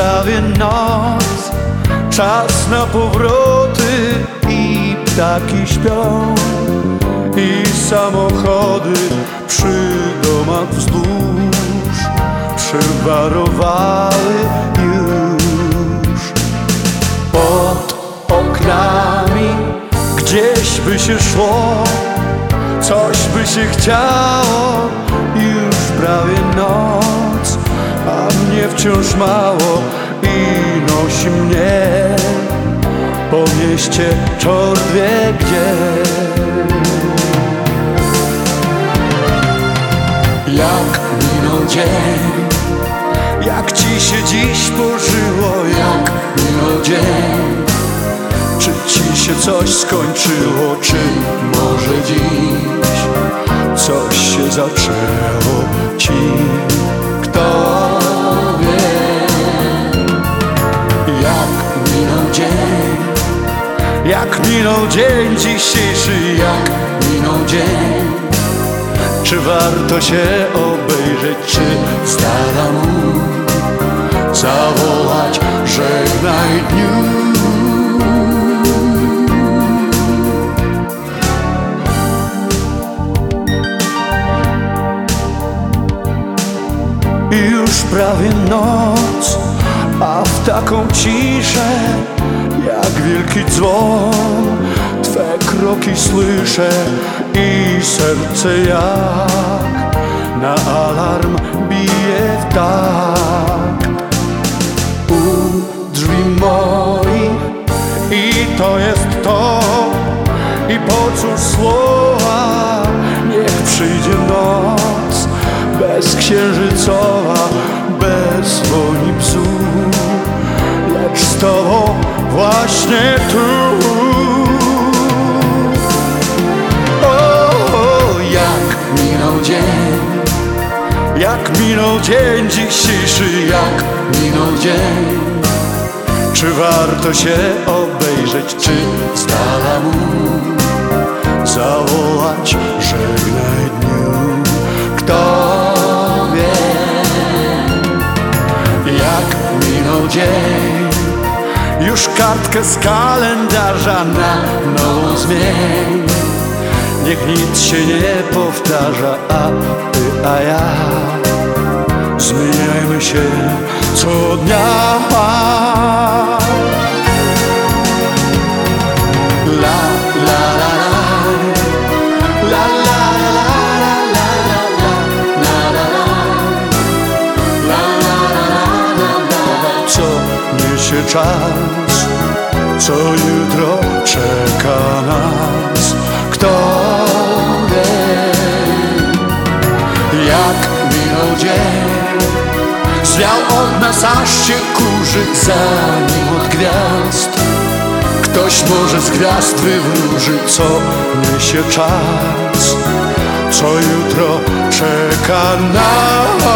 prawie noc Czas na powroty i ptaki śpią. I samochody przy domach wzdłuż Przywarowały już. Pod oknami gdzieś by się szło Coś by się chciało Już prawie noc mnie wciąż mało I nosi mnie Po mieście czort wie gdzie. Jak minął dzień Jak ci się dziś pożyło Jak minął dzień. Czy ci się coś skończyło Czy może dziś Coś się zaczęło Ci minął dzień dzisiejszy Jak minął dzień czy warto się obejrzeć, czy dala mu zawołać żegnaj dniu? Już prawie noc, a w taką ciszę jak wielki dzwon Twe kroki słyszę i serce jak na alarm bije w tak. U drzwi moich i to jest to. I po słowa niech przyjdzie noc bezksiężycowa, bez woni bzu lecz z tobą właśnie tu Jak minął dzień dzisiejszy Jak minął dzień. Czy warto się obejrzeć Czy z dala mu Zawołać żegnaj dniu Kto wie. Jak minął dzień już kartkę z kalendarza na nową zmień. Niech nic się nie powtarza, a ty, a ja Zmieniajmy się co dnia La, la, la, Co niesie czas Co jutro czeka nas Kto wie Jak minął dzień Zwiał od nas aż się kurzy Zanim od gwiazd. Ktoś może z gwiazd wywróży Co niesie czas. Co jutro czeka nas